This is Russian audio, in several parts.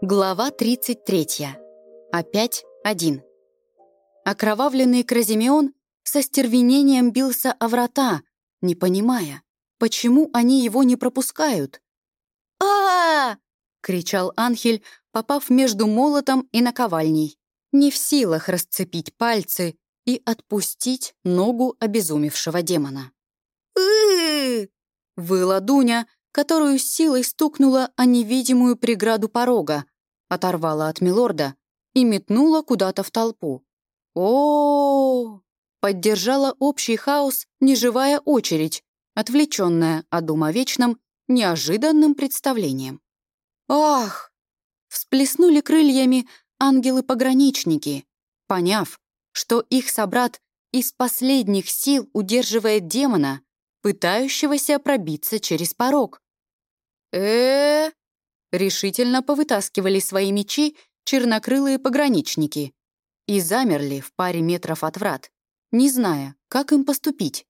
Глава 33. Опять один. Окровавленный Кразимеон со стервенением бился о врата, не понимая, почему они его не пропускают. а, кричал Анхель, попав между молотом и наковальней, не в силах расцепить пальцы и отпустить ногу обезумевшего демона. Выла Дуня, которую силой стукнула о невидимую преграду порога, оторвала от милорда и метнула куда-то в толпу. о, Поддержала общий хаос неживая очередь, отвлеченная о Дума Вечном неожиданным представлением. «Ах!» Всплеснули крыльями ангелы-пограничники, поняв, что их собрат из последних сил удерживает демона, пытающегося пробиться через порог. э решительно повытаскивали свои мечи чернокрылые пограничники и замерли в паре метров от врат, не зная, как им поступить.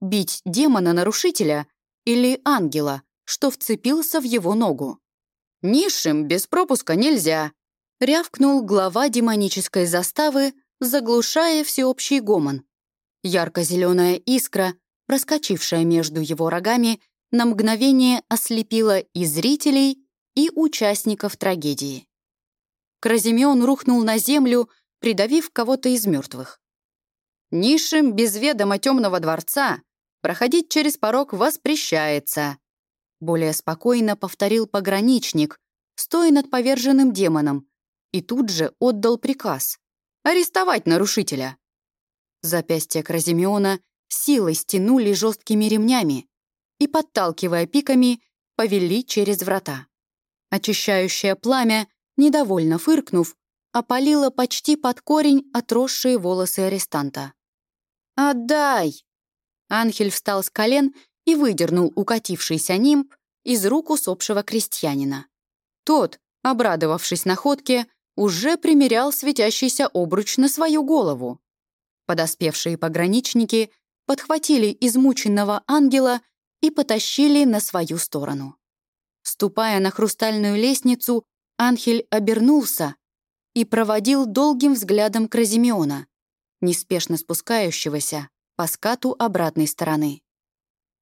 Бить демона-нарушителя или ангела, что вцепился в его ногу. «Низшим без пропуска нельзя», — рявкнул глава демонической заставы, заглушая всеобщий гомон. Ярко-зеленая искра проскочившая между его рогами, на мгновение ослепила и зрителей, и участников трагедии. Кразимеон рухнул на землю, придавив кого-то из мертвых. «Низшим без ведома темного дворца проходить через порог воспрещается», более спокойно повторил пограничник, стоя над поверженным демоном, и тут же отдал приказ — арестовать нарушителя. Запястья Кразимеона силой стянули жесткими ремнями и, подталкивая пиками, повели через врата. Очищающее пламя, недовольно фыркнув, опалило почти под корень отросшие волосы арестанта. «Отдай!» Анхель встал с колен и выдернул укатившийся нимб из рук усопшего крестьянина. Тот, обрадовавшись находке, уже примерял светящийся обруч на свою голову. Подоспевшие пограничники подхватили измученного ангела и потащили на свою сторону. Ступая на хрустальную лестницу, Анхель обернулся и проводил долгим взглядом Кразимеона, неспешно спускающегося по скату обратной стороны.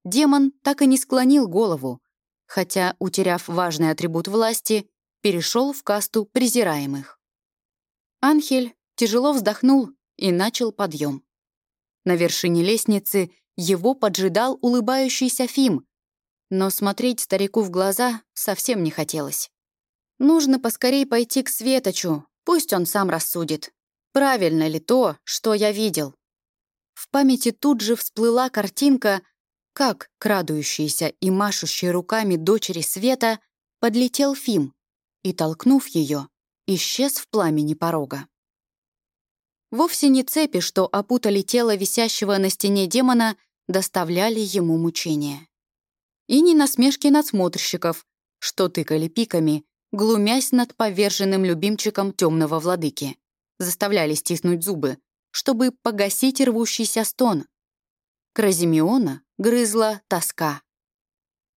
Демон так и не склонил голову, хотя, утеряв важный атрибут власти, перешел в касту презираемых. Анхель тяжело вздохнул и начал подъем. На вершине лестницы его поджидал улыбающийся Фим, но смотреть старику в глаза совсем не хотелось. Нужно поскорей пойти к Светочу, пусть он сам рассудит, правильно ли то, что я видел. В памяти тут же всплыла картинка, как крадущийся и машущий руками дочери Света подлетел Фим и, толкнув ее, исчез в пламени порога. Вовсе не цепи, что опутали тело висящего на стене демона, доставляли ему мучения. И не насмешки надсмотрщиков, что тыкали пиками, глумясь над поверженным любимчиком темного владыки, заставляли стиснуть зубы, чтобы погасить рвущийся стон. Кразимеона грызла тоска.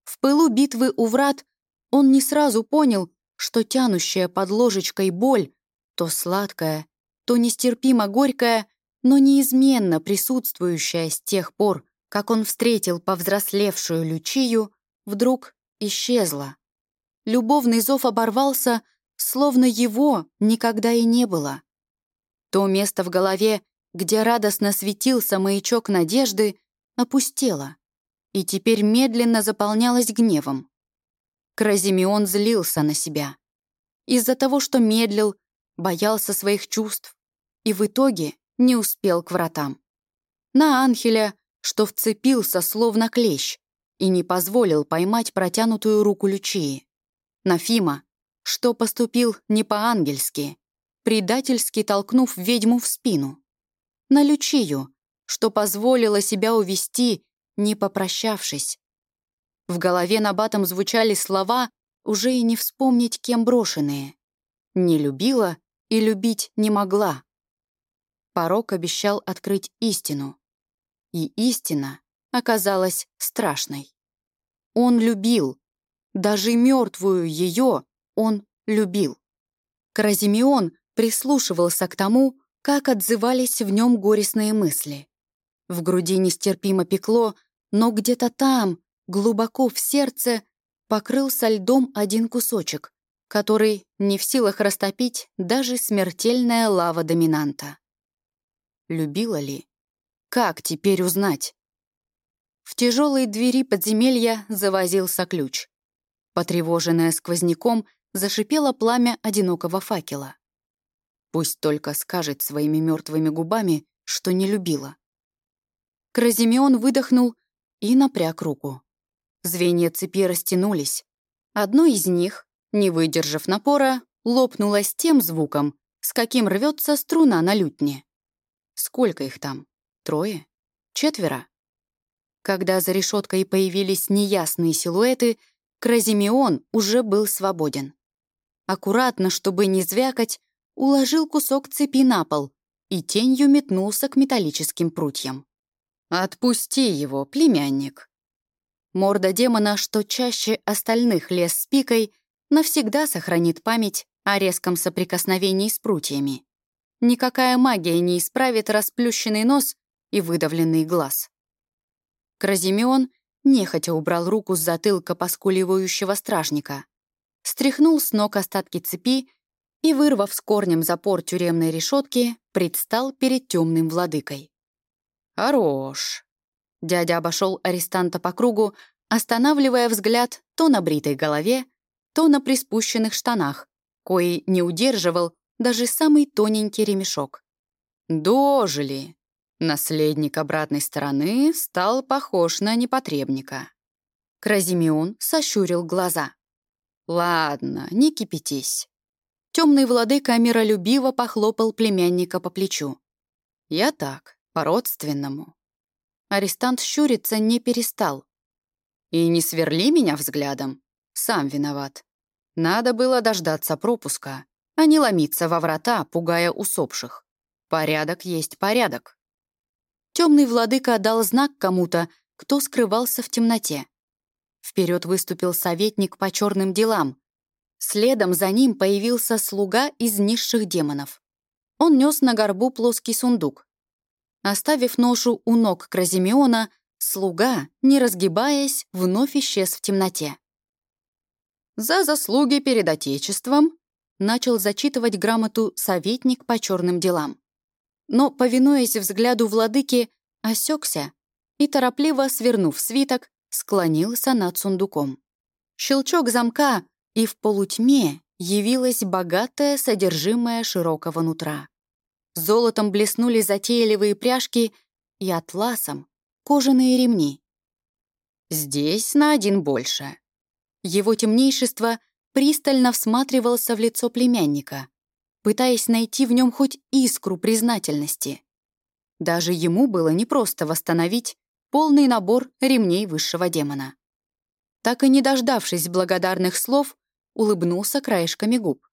В пылу битвы у врат он не сразу понял, что тянущая под ложечкой боль, то сладкая, то нестерпимо горькая, но неизменно присутствующая с тех пор, как он встретил повзрослевшую Лючию, вдруг исчезла. Любовный зов оборвался, словно его никогда и не было. То место в голове, где радостно светился маячок надежды, опустело и теперь медленно заполнялось гневом. Кразимеон злился на себя. Из-за того, что медлил, боялся своих чувств и в итоге не успел к вратам. На Анхеля, что вцепился словно клещ и не позволил поймать протянутую руку Лючии. На Фима, что поступил не по-ангельски, предательски толкнув ведьму в спину. На Лючию, что позволила себя увести, не попрощавшись. В голове на батом звучали слова, уже и не вспомнить, кем брошенные. Не любила и любить не могла. Порог обещал открыть истину. И истина оказалась страшной. Он любил. Даже мертвую ее он любил. Кразимеон прислушивался к тому, как отзывались в нем горестные мысли. В груди нестерпимо пекло, но где-то там, глубоко в сердце, покрылся льдом один кусочек, который не в силах растопить даже смертельная лава доминанта. Любила ли? Как теперь узнать? В тяжелой двери подземелья завозился ключ. Потревоженное сквозняком, зашипело пламя одинокого факела. Пусть только скажет своими мертвыми губами, что не любила. Кразимеон выдохнул и напряг руку. Звенья цепи растянулись. Одно из них, не выдержав напора, лопнуло с тем звуком, с каким рвется струна на лютне. Сколько их там? Трое? Четверо? Когда за решеткой появились неясные силуэты, Кразимеон уже был свободен. Аккуратно, чтобы не звякать, уложил кусок цепи на пол и тенью метнулся к металлическим прутьям. «Отпусти его, племянник!» Морда демона, что чаще остальных лез с пикой, навсегда сохранит память о резком соприкосновении с прутьями. Никакая магия не исправит расплющенный нос и выдавленный глаз. Кразимеон нехотя убрал руку с затылка поскуливающего стражника, стряхнул с ног остатки цепи и, вырвав с корнем запор тюремной решетки, предстал перед темным владыкой. «Хорош!» Дядя обошел арестанта по кругу, останавливая взгляд то на бритой голове, то на приспущенных штанах, кои не удерживал даже самый тоненький ремешок. «Дожили!» Наследник обратной стороны стал похож на непотребника. Кразимеон сощурил глаза. «Ладно, не кипятись». Темный владыка миролюбиво похлопал племянника по плечу. «Я так, по-родственному». Арестант щуриться не перестал. «И не сверли меня взглядом. Сам виноват. Надо было дождаться пропуска, а не ломиться во врата, пугая усопших. Порядок есть порядок». Темный владыка дал знак кому-то, кто скрывался в темноте. Вперед выступил советник по черным делам. Следом за ним появился слуга из низших демонов. Он нес на горбу плоский сундук. Оставив ношу у ног Кразимеона, слуга, не разгибаясь, вновь исчез в темноте. «За заслуги перед Отечеством», начал зачитывать грамоту советник по черным делам но, повинуясь взгляду владыки, осекся и, торопливо свернув свиток, склонился над сундуком. Щелчок замка, и в полутьме явилось богатое содержимое широкого нутра. Золотом блеснули затейливые пряжки и атласом кожаные ремни. Здесь на один больше. Его темнейшество пристально всматривался в лицо племянника, пытаясь найти в нем хоть искру признательности. Даже ему было непросто восстановить полный набор ремней высшего демона. Так и не дождавшись благодарных слов, улыбнулся краешками губ.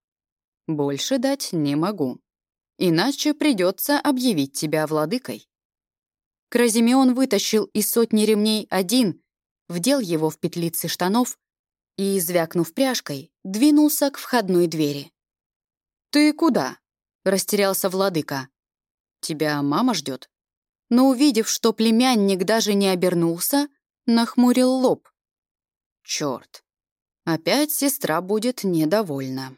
«Больше дать не могу. Иначе придется объявить тебя владыкой». Кразимеон вытащил из сотни ремней один, вдел его в петлицы штанов и, звякнув пряжкой, двинулся к входной двери. «Ты куда?» — растерялся владыка. «Тебя мама ждет. Но увидев, что племянник даже не обернулся, нахмурил лоб. Черт, опять сестра будет недовольна.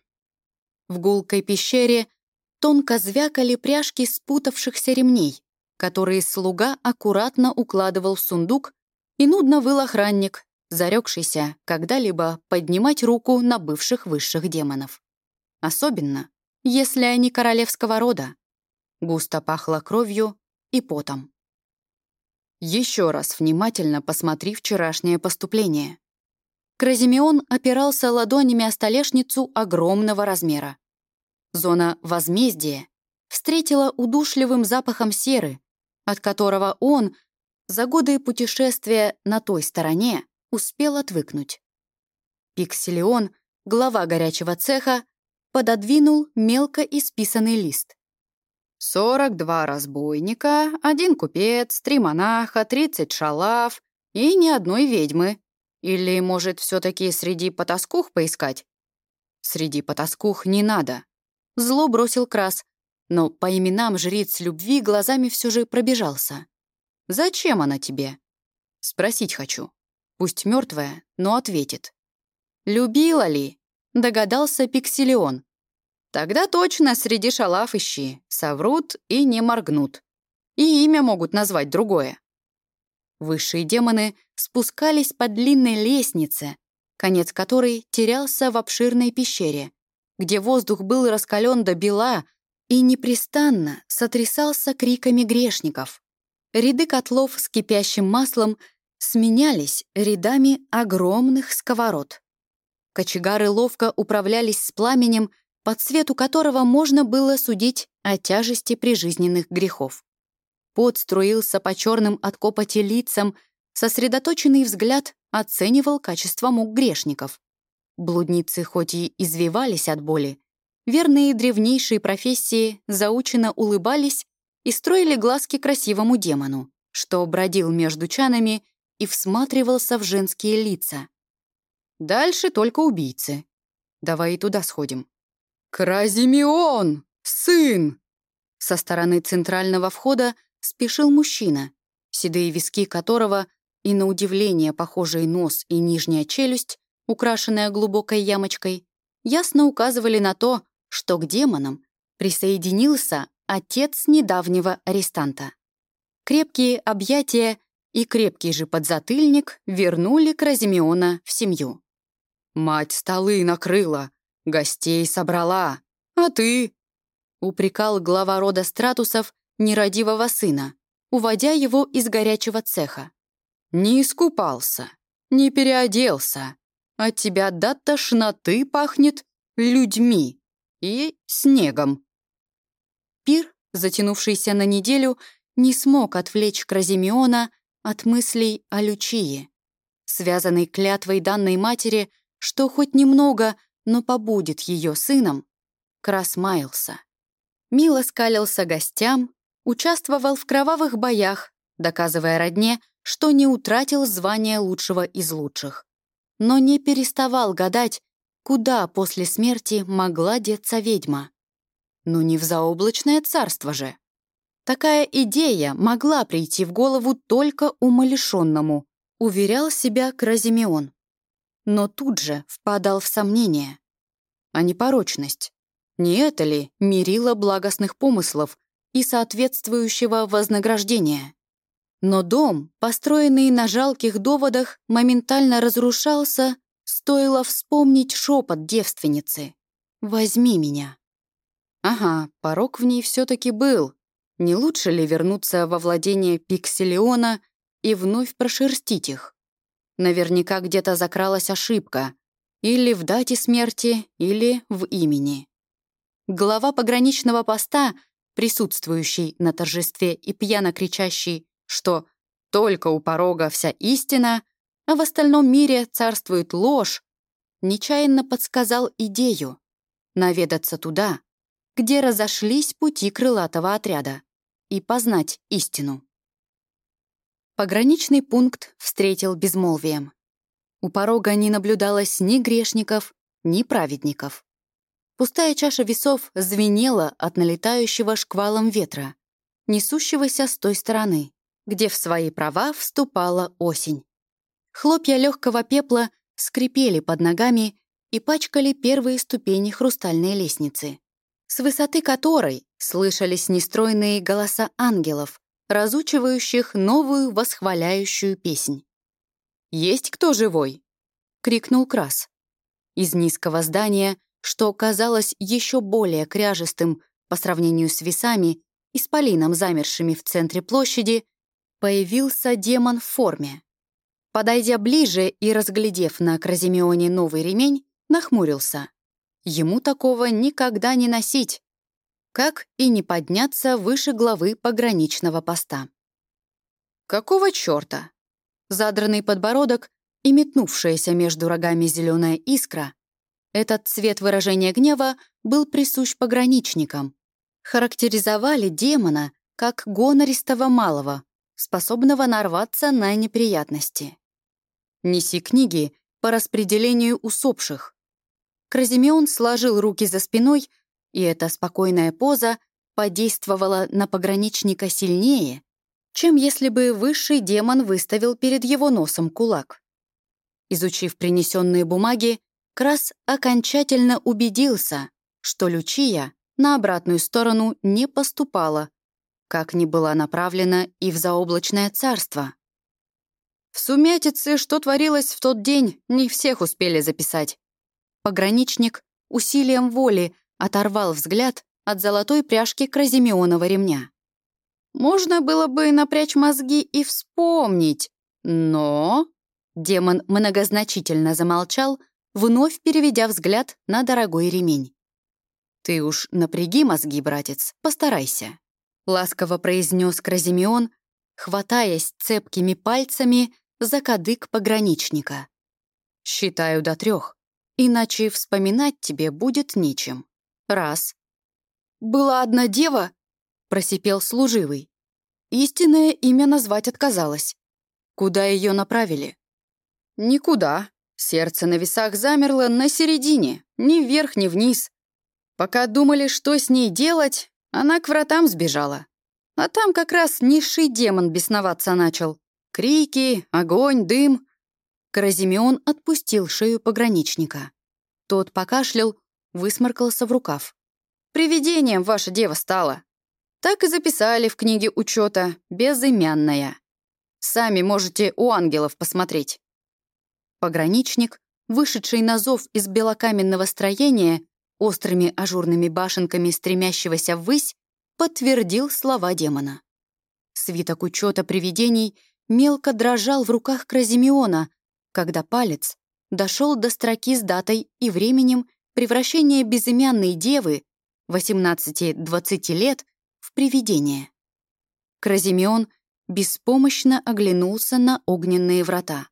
В гулкой пещере тонко звякали пряжки спутавшихся ремней, которые слуга аккуратно укладывал в сундук, и нудно выл охранник, зарекшийся когда-либо поднимать руку на бывших высших демонов. Особенно, если они королевского рода. Густо пахло кровью и потом. Еще раз внимательно посмотри вчерашнее поступление. Кразимеон опирался ладонями о столешницу огромного размера. Зона возмездия встретила удушливым запахом серы, от которого он за годы путешествия на той стороне успел отвыкнуть. Пикселион, глава горячего цеха, пододвинул мелко исписанный лист. «Сорок два разбойника, один купец, три монаха, тридцать шалав и ни одной ведьмы. Или, может, все таки среди потаскух поискать?» «Среди потаскух не надо. Зло бросил Крас, но по именам жриц любви глазами все же пробежался. «Зачем она тебе?» «Спросить хочу. Пусть мертвая, но ответит». «Любила ли?» — догадался Пикселион. «Тогда точно среди шалав ищи, соврут и не моргнут. И имя могут назвать другое». Высшие демоны спускались по длинной лестнице, конец которой терялся в обширной пещере, где воздух был раскален до бела и непрестанно сотрясался криками грешников. Ряды котлов с кипящим маслом сменялись рядами огромных сковород. Кочегары ловко управлялись с пламенем, по цвету которого можно было судить о тяжести прижизненных грехов. Пот струился по черным от копоти лицам, сосредоточенный взгляд оценивал качество мук грешников. Блудницы хоть и извивались от боли, верные древнейшие профессии заучено улыбались и строили глазки красивому демону, что бродил между чанами и всматривался в женские лица. Дальше только убийцы. Давай и туда сходим. «Кразимион! Сын!» Со стороны центрального входа спешил мужчина, седые виски которого и, на удивление, похожий нос и нижняя челюсть, украшенная глубокой ямочкой, ясно указывали на то, что к демонам присоединился отец недавнего арестанта. Крепкие объятия и крепкий же подзатыльник вернули Кразимеона в семью. «Мать столы накрыла, гостей собрала, а ты?» упрекал глава рода Стратусов нерадивого сына, уводя его из горячего цеха. «Не искупался, не переоделся. От тебя до тошноты пахнет людьми и снегом». Пир, затянувшийся на неделю, не смог отвлечь Кразимеона от мыслей о Лючии, связанной клятвой данной матери, что хоть немного, но побудет ее сыном, Крас маялся. Мило скалился гостям, Участвовал в кровавых боях, доказывая родне, что не утратил звание лучшего из лучших. Но не переставал гадать, куда после смерти могла деться ведьма. Ну не в заоблачное царство же. Такая идея могла прийти в голову только умалишенному, уверял себя Кразимеон. Но тут же впадал в сомнение. А непорочность? Не это ли мерило благостных помыслов, и соответствующего вознаграждения. Но дом, построенный на жалких доводах, моментально разрушался, стоило вспомнить шепот девственницы. «Возьми меня». Ага, порог в ней все таки был. Не лучше ли вернуться во владение Пикселиона и вновь прошерстить их? Наверняка где-то закралась ошибка. Или в дате смерти, или в имени. Глава пограничного поста присутствующий на торжестве и пьяно кричащий, что «только у порога вся истина», а в остальном мире царствует ложь, нечаянно подсказал идею наведаться туда, где разошлись пути крылатого отряда, и познать истину. Пограничный пункт встретил безмолвием. У порога не наблюдалось ни грешников, ни праведников. Пустая чаша весов звенела от налетающего шквалом ветра, несущегося с той стороны, где в свои права вступала осень. Хлопья легкого пепла скрипели под ногами и пачкали первые ступени хрустальной лестницы, с высоты которой слышались нестройные голоса ангелов, разучивающих новую восхваляющую песнь. «Есть кто живой?» — крикнул Крас. Из низкого здания что казалось еще более кряжестым по сравнению с весами, исполином замершими в центре площади, появился демон в форме. Подойдя ближе и разглядев на Кразимеоне новый ремень, нахмурился. Ему такого никогда не носить, как и не подняться выше главы пограничного поста. «Какого чёрта?» Задранный подбородок и метнувшаяся между рогами зеленая искра этот цвет выражения гнева был присущ пограничникам. Характеризовали демона как гонористого малого, способного нарваться на неприятности. «Неси книги по распределению усопших». Кразимеон сложил руки за спиной И эта спокойная поза подействовала на пограничника сильнее, чем если бы высший демон выставил перед его носом кулак. Изучив принесенные бумаги, Крас окончательно убедился, что Лючия на обратную сторону не поступала, как ни была направлена и в заоблачное царство. В сумятице, что творилось в тот день, не всех успели записать. Пограничник усилием воли оторвал взгляд от золотой пряжки Кразимеонова ремня. Можно было бы напрячь мозги и вспомнить, но... Демон многозначительно замолчал, вновь переведя взгляд на дорогой ремень. «Ты уж напряги мозги, братец, постарайся», — ласково произнес Кразимеон, хватаясь цепкими пальцами за кадык пограничника. «Считаю до трех, иначе вспоминать тебе будет нечем. Раз». «Была одна дева?» — просипел служивый. Истинное имя назвать отказалась. Куда ее направили? Никуда. Сердце на весах замерло на середине, ни вверх, ни вниз. Пока думали, что с ней делать, она к вратам сбежала. А там как раз низший демон бесноваться начал. Крики, огонь, дым. Каразимеон отпустил шею пограничника. Тот покашлял, высморкался в рукав. «Привидением ваша дева стала». Так и записали в книге учета «Безымянная». Сами можете у ангелов посмотреть. Пограничник, вышедший на зов из белокаменного строения, острыми ажурными башенками стремящегося ввысь, подтвердил слова демона. Свиток учета привидений мелко дрожал в руках Кразимеона, когда палец дошел до строки с датой и временем превращения безымянной девы 18-20 лет в привидение. Кразимеон беспомощно оглянулся на огненные врата.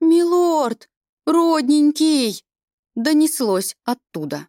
«Милорд! Родненький!» — донеслось оттуда.